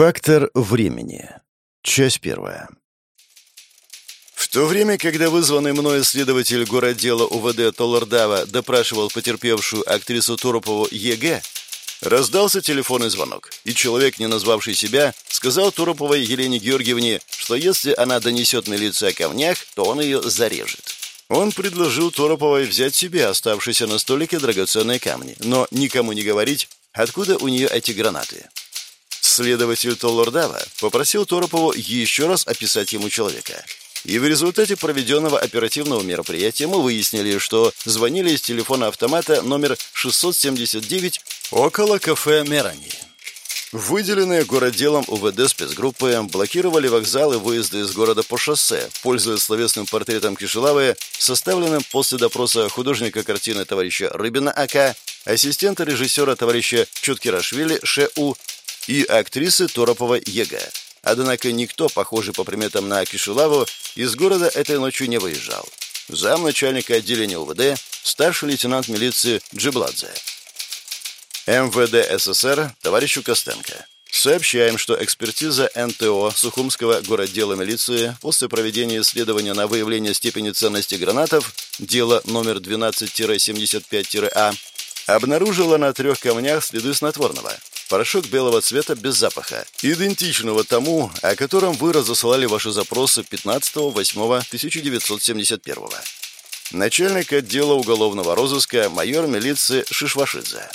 Фактор времени. Часть первая. В то время, когда вызванный мной следователь городдела УВД Толлардава допрашивал потерпевшую актрису Торопову Е.Г., раздался телефонный звонок, и человек, не назвавший себя, сказал Тороповой Елене Георгиевне, что если она донесет милиции о камнях, то он ее зарежет. Он предложил Тороповой взять себе оставшиеся на столике драгоценные камни, но никому не говорить, откуда у нее эти гранаты. Следователь Толлордава попросил Торопову еще раз описать ему человека. И в результате проведенного оперативного мероприятия мы выяснили, что звонили из телефона автомата номер 679 около кафе «Мерани». Выделенные городделом УВД спецгруппы блокировали вокзалы выезда из города по шоссе, пользуясь словесным портретом Кишелавы, составленным после допроса художника картины товарища Рыбина А.К., ассистента режиссера товарища Чуткирашвили Ш.У и актрисы Торопова Е.Г.. Однако никто, похожий по приметам на Кишилаву, из города этой ночью не выезжал. Зам начальника отделения УВД, старший лейтенант милиции Джибладзе. МВД СССР товарищу Костенко. Сообщаем, что экспертиза НТО Сухумского городдела милиции после проведения исследования на выявление степени ценности гранатов, дело номер 12-75-А, обнаружила на трех камнях следы снотворного, Порошок белого цвета без запаха, идентичного тому, о котором вы разослали ваши запросы 15.08.1971. Начальник отдела уголовного розыска майор милиции Шишвашидзе.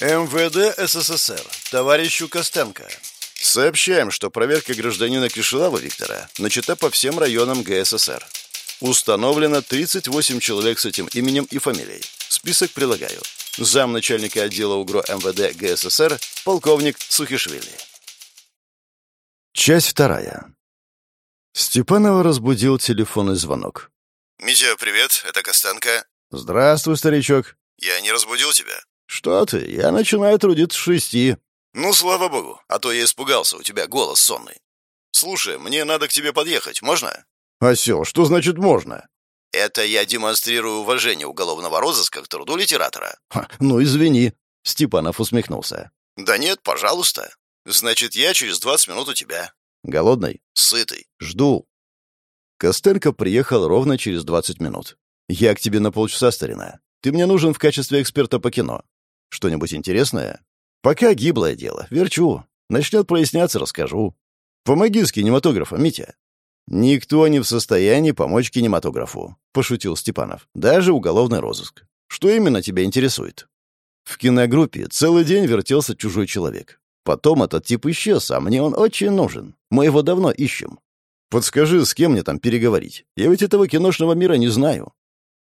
МВД СССР. Товарищу Костенко. Сообщаем, что проверка гражданина Кишилава Виктора начата по всем районам ГССР. Установлено 38 человек с этим именем и фамилией. Список прилагаю замначальника отдела УГРО МВД ГССР, полковник Сухишвили. Часть вторая. Степанова разбудил телефонный звонок. «Митя, привет, это Костенко». «Здравствуй, старичок». «Я не разбудил тебя?» «Что ты, я начинаю трудиться с шести». «Ну, слава богу, а то я испугался, у тебя голос сонный. Слушай, мне надо к тебе подъехать, можно?» «Осел, что значит «можно»?» Это я демонстрирую уважение уголовного розыска к труду литератора. Ха, ну, извини. Степанов усмехнулся. Да нет, пожалуйста. Значит, я через двадцать минут у тебя. Голодный? Сытый. Жду. Костенко приехал ровно через двадцать минут. Я к тебе на полчаса, старина. Ты мне нужен в качестве эксперта по кино. Что-нибудь интересное? Пока гиблое дело. Верчу. Начнет проясняться, расскажу. Помоги с кинематографом, Митя. «Никто не в состоянии помочь кинематографу», — пошутил Степанов. «Даже уголовный розыск. Что именно тебя интересует?» В киногруппе целый день вертелся чужой человек. Потом этот тип исчез, а мне он очень нужен. Мы его давно ищем. Подскажи, с кем мне там переговорить? Я ведь этого киношного мира не знаю.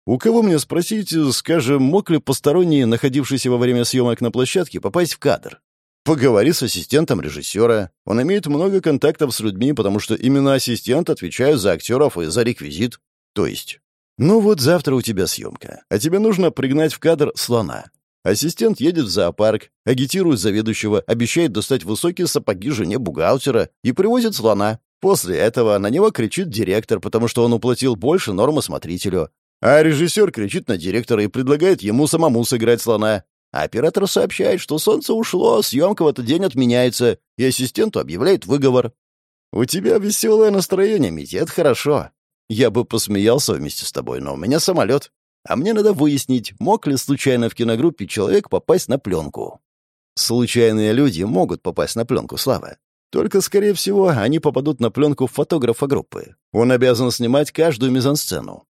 У кого мне спросить, скажем, мог ли посторонний, находившийся во время съемок на площадке, попасть в кадр? Поговори с ассистентом режиссера. Он имеет много контактов с людьми, потому что именно ассистент отвечает за актеров и за реквизит. То есть... Ну вот завтра у тебя съемка, а тебе нужно пригнать в кадр слона. Ассистент едет в зоопарк, агитирует заведующего, обещает достать высокие сапоги жене бухгалтера и привозит слона. После этого на него кричит директор, потому что он уплатил больше нормы смотрителю. А режиссер кричит на директора и предлагает ему самому сыграть слона. А оператор сообщает, что солнце ушло, съемка в этот день отменяется, и ассистенту объявляет выговор. «У тебя веселое настроение, Митя, это хорошо. Я бы посмеялся вместе с тобой, но у меня самолет. А мне надо выяснить, мог ли случайно в киногруппе человек попасть на пленку. Случайные люди могут попасть на пленку, Слава. Только, скорее всего, они попадут на пленку фотографа группы. Он обязан снимать каждую мизансцену.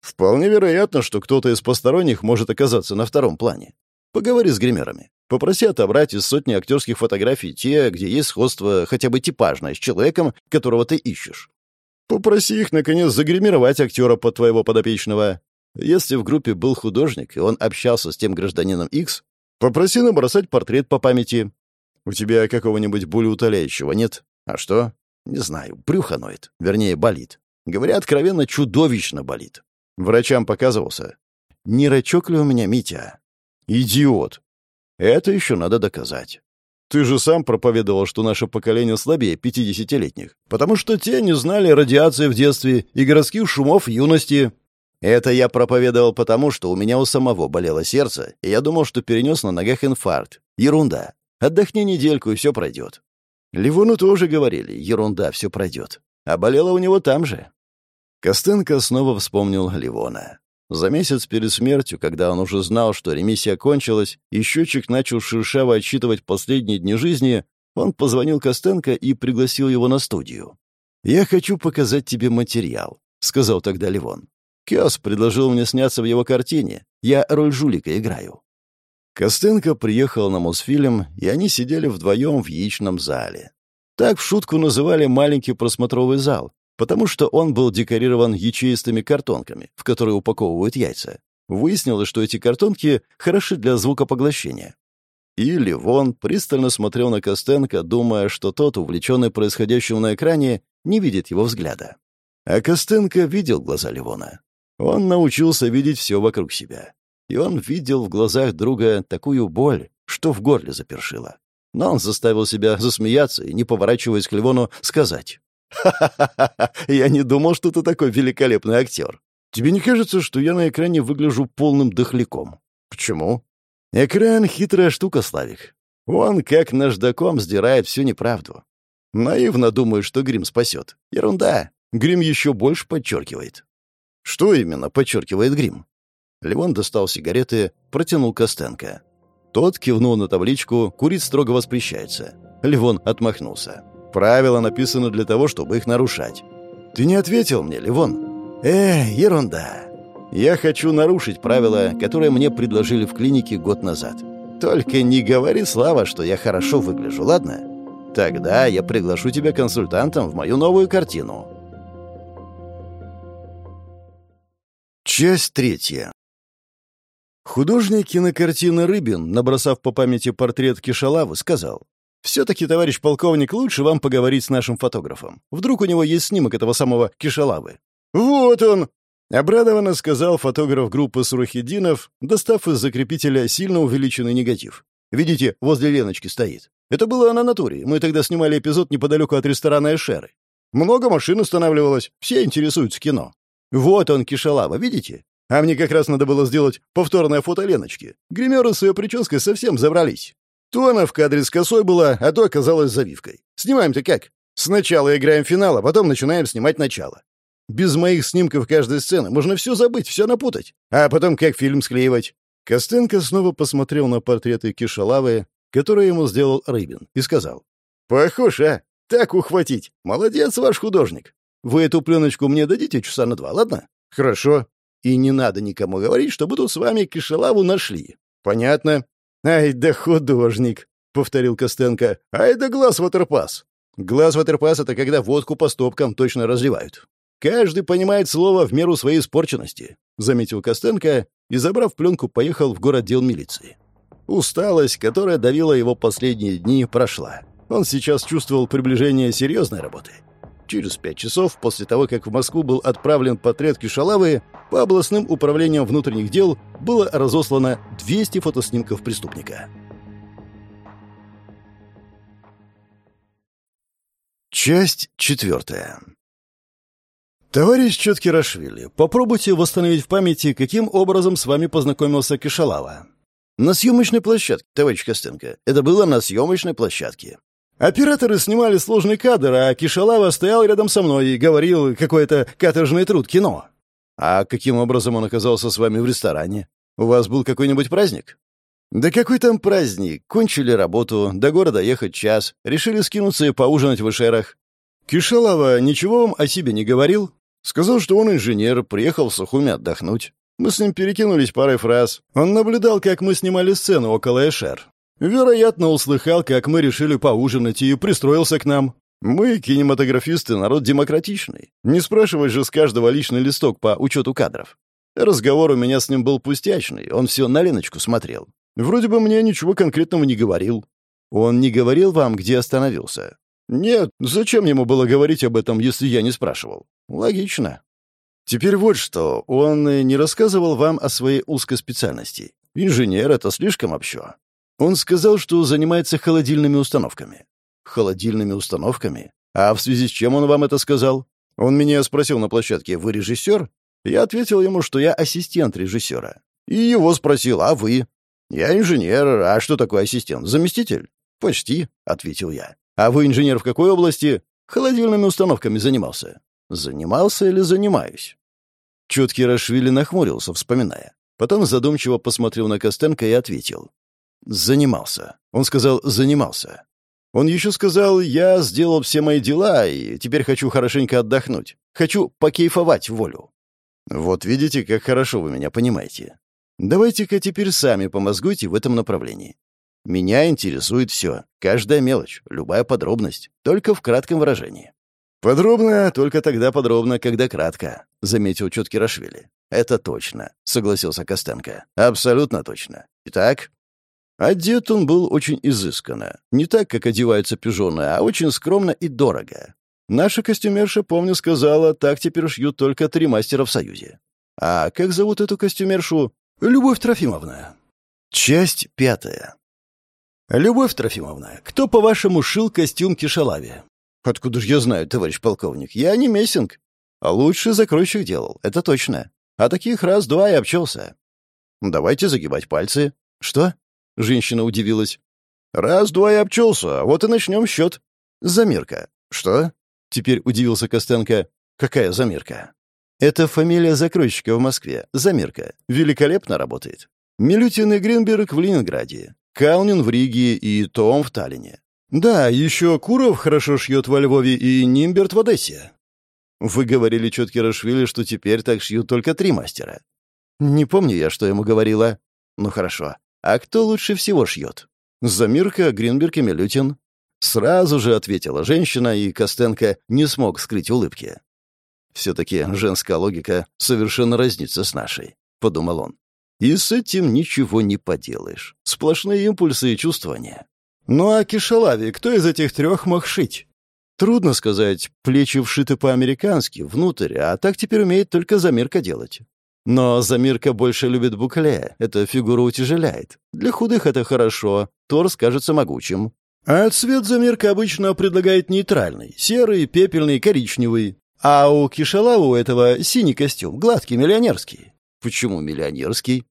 Вполне вероятно, что кто-то из посторонних может оказаться на втором плане. Поговори с гримерами. Попроси отобрать из сотни актерских фотографий те, где есть сходство хотя бы типажное с человеком, которого ты ищешь. Попроси их, наконец, загримировать актера под твоего подопечного. Если в группе был художник, и он общался с тем гражданином X, попроси набросать портрет по памяти. У тебя какого-нибудь болеутоляющего нет? А что? Не знаю, брюхо ноет. Вернее, болит. Говоря откровенно, чудовищно болит. Врачам показывался. Не рачок ли у меня, Митя? Идиот. Это еще надо доказать. Ты же сам проповедовал, что наше поколение слабее пятидесятилетних, потому что те не знали радиации в детстве и городских шумов юности. Это я проповедовал потому, что у меня у самого болело сердце, и я думал, что перенес на ногах инфаркт. Ерунда. Отдохни недельку, и все пройдет. Ливону тоже говорили, ерунда, все пройдет. А болело у него там же. Костенко снова вспомнил Ливона. За месяц перед смертью, когда он уже знал, что ремиссия кончилась, и счетчик начал шершаво отсчитывать последние дни жизни, он позвонил Костенко и пригласил его на студию. «Я хочу показать тебе материал», — сказал тогда Ливон. Кёс предложил мне сняться в его картине. Я роль жулика играю. Костенко приехал на Мосфильм, и они сидели вдвоем в яичном зале. Так в шутку называли маленький просмотровый зал, потому что он был декорирован ячеистыми картонками, в которые упаковывают яйца. Выяснилось, что эти картонки хороши для звукопоглощения. И Ливон пристально смотрел на Костенко, думая, что тот, увлеченный происходящим на экране, не видит его взгляда. А Костенко видел глаза Ливона. Он научился видеть все вокруг себя. И он видел в глазах друга такую боль, что в горле запершило. Но он заставил себя засмеяться и, не поворачиваясь к Ливону, сказать. «Ха-ха-ха! Я не думал, что ты такой великолепный актер. Тебе не кажется, что я на экране выгляжу полным дохляком?» «Почему?» «Экран — хитрая штука, Славик. Он, как наждаком, сдирает всю неправду. Наивно думаю, что грим спасет. Ерунда. Грим еще больше подчеркивает. Что именно подчеркивает грим? Левон достал сигареты, протянул Костенко. Тот кивнул на табличку «Курить строго воспрещается». Левон отмахнулся. «Правила написаны для того, чтобы их нарушать». «Ты не ответил мне, Левон?» «Э, ерунда. Я хочу нарушить правила, которые мне предложили в клинике год назад. Только не говори, Слава, что я хорошо выгляжу, ладно? Тогда я приглашу тебя консультантом в мою новую картину». Часть третья. Художник кинокартины Рыбин, набросав по памяти портрет Кишалавы, сказал, «Все-таки, товарищ полковник, лучше вам поговорить с нашим фотографом. Вдруг у него есть снимок этого самого Кишалавы». «Вот он!» — обрадованно сказал фотограф группы Сурахидинов, достав из закрепителя сильно увеличенный негатив. «Видите, возле Леночки стоит. Это было на натуре. Мы тогда снимали эпизод неподалеку от ресторана Эшеры. Много машин устанавливалось, все интересуются кино. Вот он, Кишалава, видите? А мне как раз надо было сделать повторное фото Леночки. Гримеры с ее прической совсем забрались. То она в кадре с косой была, а то оказалась завивкой. Снимаем-то как? Сначала играем финал, а потом начинаем снимать начало. Без моих снимков каждой сцены можно все забыть, все напутать. А потом как фильм склеивать? Костенко снова посмотрел на портреты Кишалавы, которые ему сделал Рыбин, и сказал. «Похож, а? Так ухватить. Молодец ваш художник. Вы эту пленочку мне дадите часа на два, ладно? Хорошо. И не надо никому говорить, что тут с вами кишелаву нашли. Понятно? Ай да художник, повторил Костенко. Ай да глаз ватерпас. Глаз ватерпас — это когда водку по стопкам точно разливают. Каждый понимает слово в меру своей испорченности, заметил Костенко и, забрав пленку, поехал в город дел милиции. Усталость, которая давила его последние дни, прошла. Он сейчас чувствовал приближение серьезной работы. Через пять часов после того, как в Москву был отправлен портрет Кишалавы, по областным управлениям внутренних дел было разослано 200 фотоснимков преступника. Часть четвертая. Товарищ Чоткирашвили, попробуйте восстановить в памяти, каким образом с вами познакомился Кишалава. На съемочной площадке, товарищ Костенко. Это было на съемочной площадке. Операторы снимали сложный кадр, а Кишалава стоял рядом со мной и говорил какой-то каторжный труд кино. А каким образом он оказался с вами в ресторане? У вас был какой-нибудь праздник? Да какой там праздник? Кончили работу, до города ехать час, решили скинуться и поужинать в Эшерах. Кишалава ничего вам о себе не говорил? Сказал, что он инженер, приехал в Сухуми отдохнуть. Мы с ним перекинулись парой фраз. Он наблюдал, как мы снимали сцену около Эшер. Вероятно, услыхал, как мы решили поужинать и пристроился к нам. Мы, кинематографисты, народ демократичный. Не спрашивай же с каждого личный листок по учету кадров. Разговор у меня с ним был пустячный, он все на Леночку смотрел. Вроде бы мне ничего конкретного не говорил. Он не говорил вам, где остановился? Нет, зачем ему было говорить об этом, если я не спрашивал? Логично. Теперь вот что, он не рассказывал вам о своей узкой специальности. Инженер — это слишком общо. Он сказал, что занимается холодильными установками. Холодильными установками? А в связи с чем он вам это сказал? Он меня спросил на площадке, вы режиссер? Я ответил ему, что я ассистент режиссера. И его спросил, а вы? Я инженер, а что такое ассистент? Заместитель? Почти, ответил я. А вы инженер в какой области? Холодильными установками занимался. Занимался или занимаюсь? Чуткий Рашвили нахмурился, вспоминая. Потом задумчиво посмотрел на Костенко и ответил. «Занимался». Он сказал «занимался». Он еще сказал, я сделал все мои дела, и теперь хочу хорошенько отдохнуть. Хочу покейфовать волю. Вот видите, как хорошо вы меня понимаете. Давайте-ка теперь сами помозгуйте в этом направлении. Меня интересует все, каждая мелочь, любая подробность, только в кратком выражении. «Подробно, только тогда подробно, когда кратко», — заметил четкий Рашвили. «Это точно», — согласился Костенко. «Абсолютно точно. Итак, Одет он был очень изысканно. Не так, как одеваются пижоны, а очень скромно и дорого. Наша костюмерша, помню, сказала, так теперь шьют только три мастера в Союзе. А как зовут эту костюмершу? Любовь Трофимовна. Часть пятая. Любовь Трофимовна, кто, по-вашему, шил костюм Кишалаве? Откуда же я знаю, товарищ полковник? Я не Мессинг. А лучше закройщик делал, это точно. А таких раз-два и обчелся. Давайте загибать пальцы. Что? Женщина удивилась. «Раз-два и обчелся, вот и начнем счет». «Замирка». «Что?» Теперь удивился Костенко. «Какая замирка?» «Это фамилия закройщика в Москве. Замирка. Великолепно работает. Милютин и Гринберг в Ленинграде. Калнин в Риге и Том в Таллине. Да, еще Куров хорошо шьет во Львове и Нимберт в Одессе. Вы говорили четки Рашвили, что теперь так шьют только три мастера. Не помню я, что ему говорила. Ну хорошо. А кто лучше всего шьет? Замирка, Гринберг и Милютин. Сразу же ответила женщина, и Костенко не смог скрыть улыбки. «Все-таки женская логика совершенно разнится с нашей», — подумал он. «И с этим ничего не поделаешь. Сплошные импульсы и чувствования». «Ну а Кишалави кто из этих трех мог шить?» «Трудно сказать. Плечи вшиты по-американски, внутрь, а так теперь умеет только замирка делать. Но Замирка больше любит букле, эта фигура утяжеляет. Для худых это хорошо, торс кажется могучим. А цвет Замирка обычно предлагает нейтральный, серый, пепельный, коричневый. А у Кишала у этого синий костюм, гладкий, миллионерский. Почему миллионерский?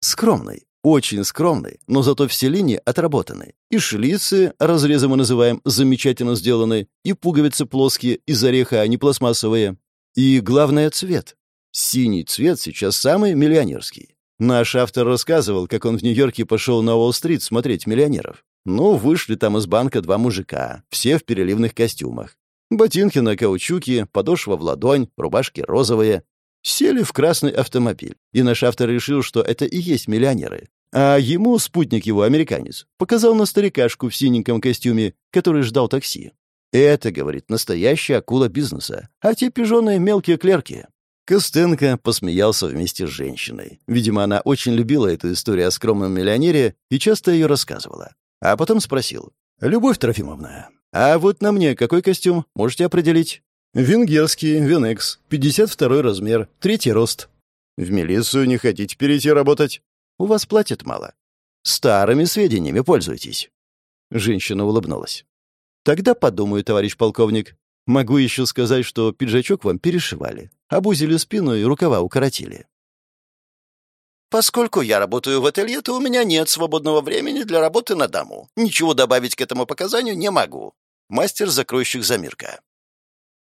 Скромный, очень скромный, но зато все линии отработаны. И шлицы, разрезы мы называем, замечательно сделаны, и пуговицы плоские, из ореха, а не пластмассовые. И главное — цвет. Синий цвет сейчас самый миллионерский. Наш автор рассказывал, как он в Нью-Йорке пошел на Уолл-стрит смотреть миллионеров. Ну, вышли там из банка два мужика, все в переливных костюмах. Ботинки на каучуке, подошва в ладонь, рубашки розовые. Сели в красный автомобиль, и наш автор решил, что это и есть миллионеры. А ему спутник его, американец, показал на старикашку в синеньком костюме, который ждал такси. Это, говорит, настоящая акула бизнеса, а те пижоны — мелкие клерки. Костенко посмеялся вместе с женщиной. Видимо, она очень любила эту историю о скромном миллионере и часто ее рассказывала. А потом спросил. «Любовь Трофимовна, а вот на мне какой костюм? Можете определить?» «Венгерский, Венекс, 52 размер, третий рост». «В милицию не хотите перейти работать?» «У вас платят мало». «Старыми сведениями пользуйтесь». Женщина улыбнулась. «Тогда подумаю, товарищ полковник. Могу еще сказать, что пиджачок вам перешивали, обузили спину и рукава укоротили. Поскольку я работаю в ателье, то у меня нет свободного времени для работы на дому. Ничего добавить к этому показанию не могу. Мастер-закройщик Замирка.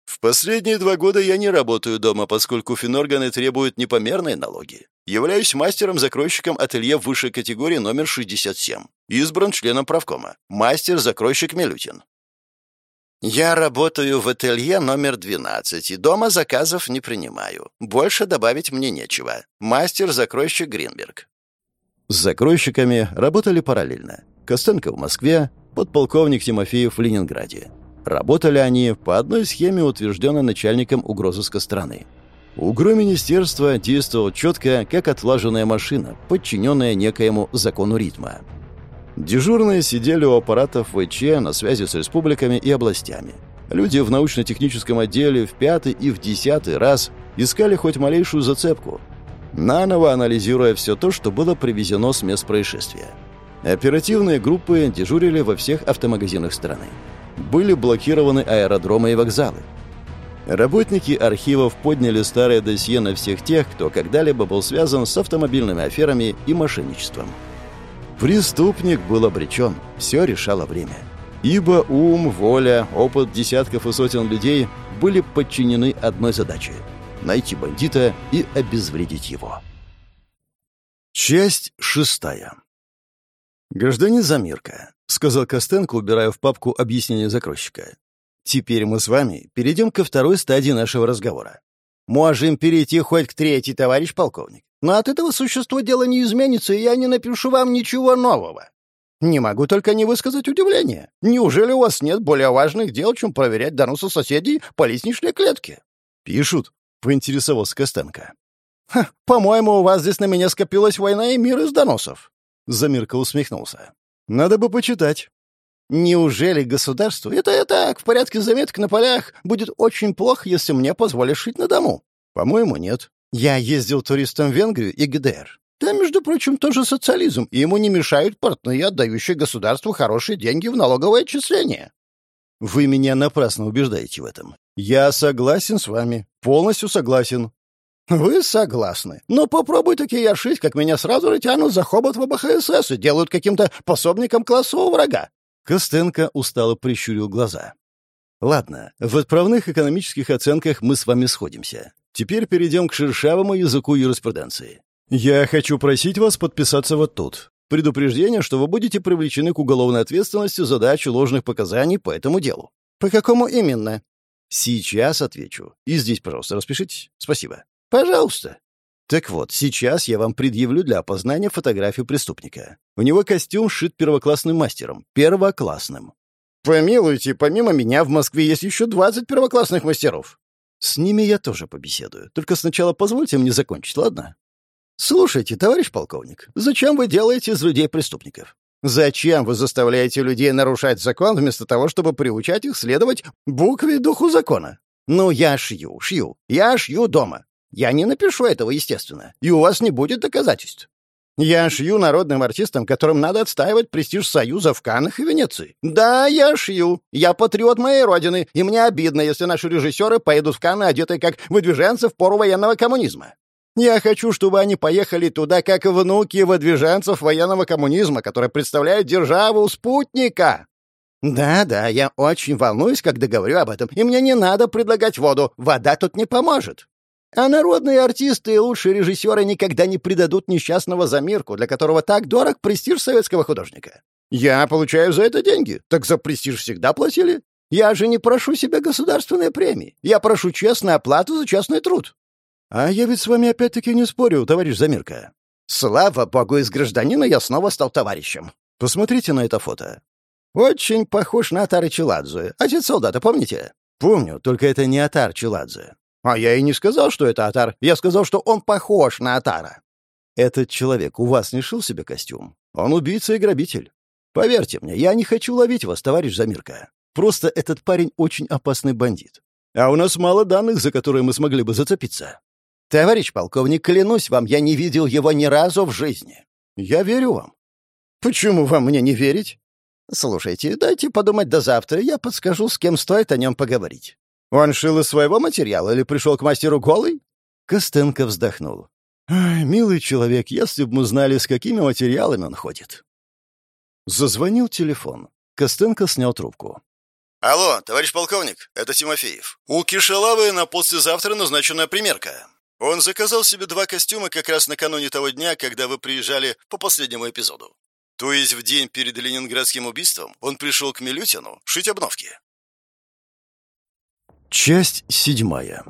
В последние два года я не работаю дома, поскольку финорганы требуют непомерные налоги. Являюсь мастером-закройщиком ателье высшей категории номер 67. Избран членом правкома. Мастер-закройщик Милютин. «Я работаю в ателье номер 12, и дома заказов не принимаю. Больше добавить мне нечего. Мастер-закройщик Гринберг». С закройщиками работали параллельно. Костенко в Москве, подполковник Тимофеев в Ленинграде. Работали они по одной схеме, утвержденной начальником угрозыска страны. УГРО министерства действовал четко, как отлаженная машина, подчиненная некоему закону ритма. Дежурные сидели у аппаратов ВЧ на связи с республиками и областями. Люди в научно-техническом отделе в пятый и в десятый раз искали хоть малейшую зацепку, наново анализируя все то, что было привезено с мест происшествия. Оперативные группы дежурили во всех автомагазинах страны. Были блокированы аэродромы и вокзалы. Работники архивов подняли старое досье на всех тех, кто когда-либо был связан с автомобильными аферами и мошенничеством. Преступник был обречен. Все решало время. Ибо ум, воля, опыт десятков и сотен людей были подчинены одной задаче — найти бандита и обезвредить его. Часть шестая. «Гражданин Замирка», — сказал Костенко, убирая в папку объяснение закройщика. «Теперь мы с вами перейдем ко второй стадии нашего разговора. Можем перейти хоть к третьей, товарищ полковник. Но от этого существа дело не изменится, и я не напишу вам ничего нового. Не могу только не высказать удивление. Неужели у вас нет более важных дел, чем проверять доносы соседей по лестничной клетке? Пишут, поинтересовался Костенко. «По-моему, у вас здесь на меня скопилась война и мир из доносов». Замирка усмехнулся. «Надо бы почитать». «Неужели государство, это я так, в порядке заметок на полях, будет очень плохо, если мне позволишь жить на дому?» «По-моему, нет. Я ездил туристом в Венгрию и ГДР. Там, между прочим, тоже социализм, и ему не мешают портные, отдающие государству хорошие деньги в налоговое отчисление. Вы меня напрасно убеждаете в этом. Я согласен с вами. Полностью согласен. Вы согласны. Но попробуй такие ошить, как меня сразу же тянут за хобот в ОБХСС и делают каким-то пособником классового врага. Костенко устало прищурил глаза. Ладно, в отправных экономических оценках мы с вами сходимся. Теперь перейдем к шершавому языку юриспруденции. «Я хочу просить вас подписаться вот тут. Предупреждение, что вы будете привлечены к уголовной ответственности за дачу ложных показаний по этому делу». «По какому именно?» «Сейчас отвечу. И здесь, пожалуйста, распишитесь. Спасибо». «Пожалуйста». Так вот, сейчас я вам предъявлю для опознания фотографию преступника. У него костюм сшит первоклассным мастером. Первоклассным. Помилуйте, помимо меня в Москве есть еще 20 первоклассных мастеров. С ними я тоже побеседую. Только сначала позвольте мне закончить, ладно? «Слушайте, товарищ полковник, зачем вы делаете из людей преступников? Зачем вы заставляете людей нарушать закон вместо того, чтобы приучать их следовать букве духу закона? Ну, я шью, шью, я шью дома. Я не напишу этого, естественно, и у вас не будет доказательств. Я шью народным артистам, которым надо отстаивать престиж Союза в Каннах и Венеции. Да, я шью. Я патриот моей родины, и мне обидно, если наши режиссеры поедут в Канны, одетые как выдвиженцы в пору военного коммунизма. Я хочу, чтобы они поехали туда, как внуки выдвиженцев военного коммунизма, которые представляют державу спутника. Да-да, я очень волнуюсь, когда говорю об этом, и мне не надо предлагать воду, вода тут не поможет. А народные артисты и лучшие режиссеры никогда не предадут несчастного замирку, для которого так дорог престиж советского художника. Я получаю за это деньги, так за престиж всегда платили. Я же не прошу себе государственной премии, я прошу честную оплату за честный труд. «А я ведь с вами опять-таки не спорю, товарищ Замирка». «Слава богу, из гражданина я снова стал товарищем». «Посмотрите на это фото». «Очень похож на Атара Челадзе. Отец солдата, помните?» «Помню, только это не Атар Челадзе». «А я и не сказал, что это Атар. Я сказал, что он похож на Атара». «Этот человек у вас не шил себе костюм? Он убийца и грабитель. Поверьте мне, я не хочу ловить вас, товарищ Замирка. Просто этот парень очень опасный бандит. А у нас мало данных, за которые мы смогли бы зацепиться. «Товарищ полковник, клянусь вам, я не видел его ни разу в жизни». «Я верю вам». «Почему вам мне не верить?» «Слушайте, дайте подумать до завтра, я подскажу, с кем стоит о нем поговорить». «Он шил из своего материала или пришел к мастеру голый?» Костенко вздохнул. «Милый человек, если бы мы знали, с какими материалами он ходит». Зазвонил телефон. Костенко снял трубку. «Алло, товарищ полковник, это Тимофеев. У Кишалавы на послезавтра назначена примерка. Он заказал себе два костюма как раз накануне того дня, когда вы приезжали по последнему эпизоду. То есть в день перед ленинградским убийством он пришел к Милютину шить обновки. Часть седьмая.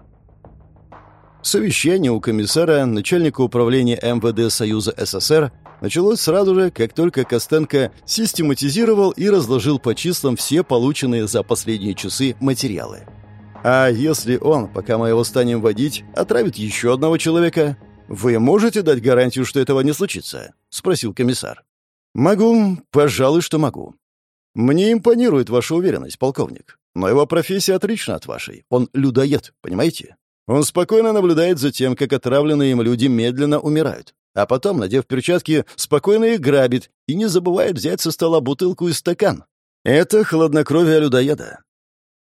Совещание у комиссара, начальника управления МВД Союза СССР, началось сразу же, как только Костенко систематизировал и разложил по числам все полученные за последние часы материалы. А если он, пока мы его станем водить, отравит еще одного человека? Вы можете дать гарантию, что этого не случится? Спросил комиссар. Могу, пожалуй, что могу. Мне импонирует ваша уверенность, полковник. Но его профессия отлична от вашей. Он людоед, понимаете? Он спокойно наблюдает за тем, как отравленные им люди медленно умирают. А потом, надев перчатки, спокойно их грабит и не забывает взять со стола бутылку и стакан. Это хладнокровие людоеда.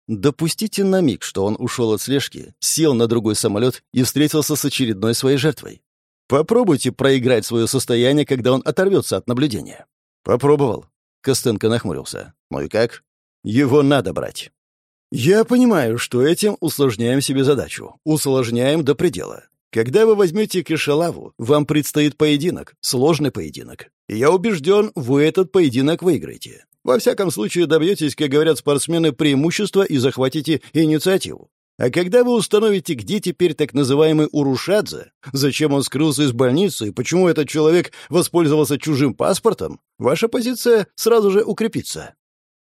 Допустите на миг, что он ушел от слежки, сел на другой самолет и встретился с очередной своей жертвой. Попробуйте проиграть свое состояние, когда он оторвется от наблюдения. Попробовал. Костенко нахмурился. Ну и как? Его надо брать. Я понимаю, что этим усложняем себе задачу. Усложняем до предела. Когда вы возьмете Кишалаву, вам предстоит поединок, сложный поединок. И я убежден, вы этот поединок выиграете. Во всяком случае, добьетесь, как говорят спортсмены, преимущества и захватите инициативу. А когда вы установите, где теперь так называемый Урушадзе, зачем он скрылся из больницы и почему этот человек воспользовался чужим паспортом, ваша позиция сразу же укрепится.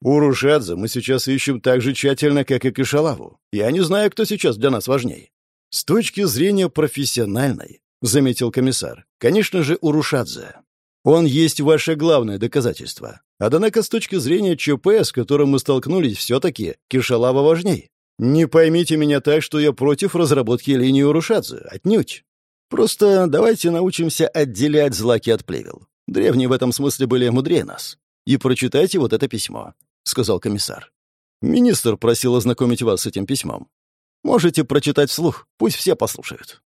Урушадзе мы сейчас ищем так же тщательно, как и Кишалаву. Я не знаю, кто сейчас для нас важней. С точки зрения профессиональной, заметил комиссар, конечно же, Урушадзе. Он есть ваше главное доказательство. Однако с точки зрения ЧП, с которым мы столкнулись, все-таки Кишалава важней. Не поймите меня так, что я против разработки линии Урушадзе. Отнюдь. Просто давайте научимся отделять злаки от плевел. Древние в этом смысле были мудрее нас. И прочитайте вот это письмо», — сказал комиссар. «Министр просил ознакомить вас с этим письмом. Можете прочитать вслух, пусть все послушают».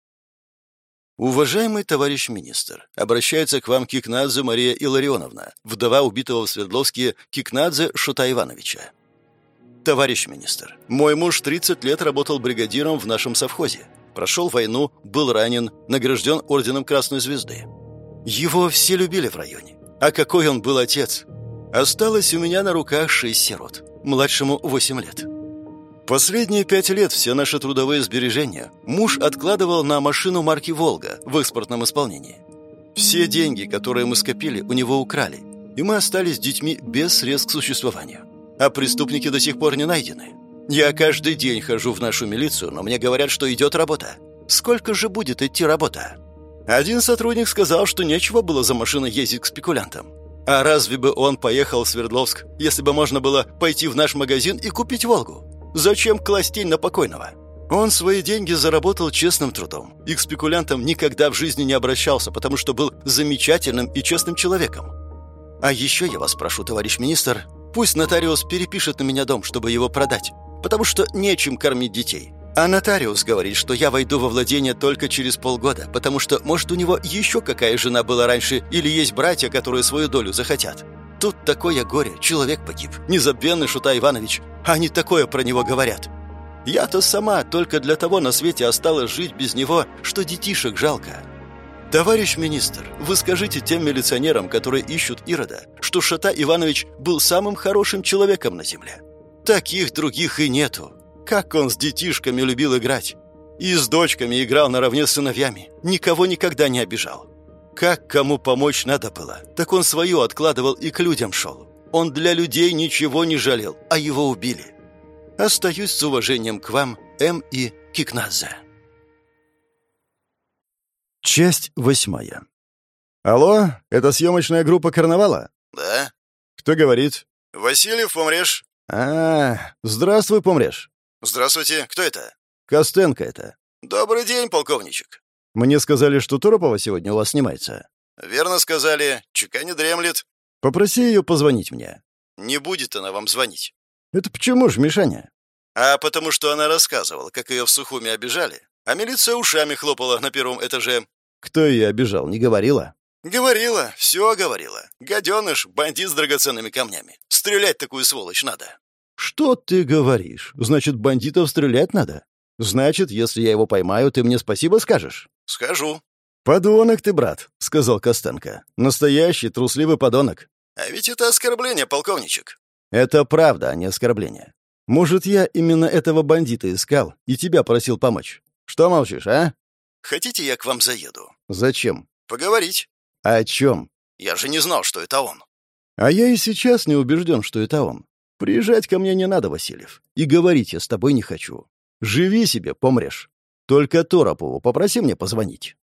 «Уважаемый товарищ министр, обращается к вам Кикнадзе Мария Илларионовна, вдова убитого в Свердловске Кикнадзе Шута Ивановича. «Товарищ министр, мой муж 30 лет работал бригадиром в нашем совхозе. Прошел войну, был ранен, награжден орденом Красной Звезды. Его все любили в районе. А какой он был отец! Осталось у меня на руках шесть сирот. Младшему 8 лет. Последние пять лет все наши трудовые сбережения муж откладывал на машину марки «Волга» в экспортном исполнении. Все деньги, которые мы скопили, у него украли, и мы остались детьми без средств к существованию а преступники до сих пор не найдены. Я каждый день хожу в нашу милицию, но мне говорят, что идет работа. Сколько же будет идти работа? Один сотрудник сказал, что нечего было за машиной ездить к спекулянтам. А разве бы он поехал в Свердловск, если бы можно было пойти в наш магазин и купить «Волгу»? Зачем класть тень на покойного? Он свои деньги заработал честным трудом и к спекулянтам никогда в жизни не обращался, потому что был замечательным и честным человеком. А еще я вас прошу, товарищ министр, Пусть нотариус перепишет на меня дом, чтобы его продать, потому что нечем кормить детей. А нотариус говорит, что я войду во владение только через полгода, потому что, может, у него еще какая жена была раньше, или есть братья, которые свою долю захотят. Тут такое горе, человек погиб, незабвенный Шута Иванович, они такое про него говорят. Я-то сама только для того на свете осталась жить без него, что детишек жалко. «Товарищ министр, вы скажите тем милиционерам, которые ищут Ирода, что Шата Иванович был самым хорошим человеком на земле. Таких других и нету. Как он с детишками любил играть. И с дочками играл наравне с сыновьями. Никого никогда не обижал. Как кому помочь надо было, так он свое откладывал и к людям шел. Он для людей ничего не жалел, а его убили. Остаюсь с уважением к вам, М. И. Кикнадзе. Часть восьмая. «Алло, это съемочная группа карнавала?» «Да». «Кто говорит?» «Васильев, помрешь?» «А, здравствуй, помрешь». «Здравствуйте, кто это?» «Костенко это». «Добрый день, полковничек». «Мне сказали, что Торопова сегодня у вас снимается». «Верно сказали. Чека не дремлет». «Попроси ее позвонить мне». «Не будет она вам звонить». «Это почему ж, Мишаня?» «А потому что она рассказывала, как ее в Сухуме обижали, а милиция ушами хлопала на первом этаже. Кто ее обижал, не говорила? Говорила, все говорила. Гаденыш, бандит с драгоценными камнями. Стрелять такую сволочь надо. Что ты говоришь? Значит, бандитов стрелять надо? Значит, если я его поймаю, ты мне спасибо скажешь? Скажу. Подонок ты, брат, сказал Костенко. Настоящий трусливый подонок. А ведь это оскорбление, полковничек. Это правда, а не оскорбление. Может, я именно этого бандита искал и тебя просил помочь. Что молчишь, а? Хотите, я к вам заеду? Зачем? Поговорить. О чем? Я же не знал, что это он. А я и сейчас не убежден, что это он. Приезжать ко мне не надо, Васильев. И говорить я с тобой не хочу. Живи себе, помрешь. Только Торопову попроси мне позвонить.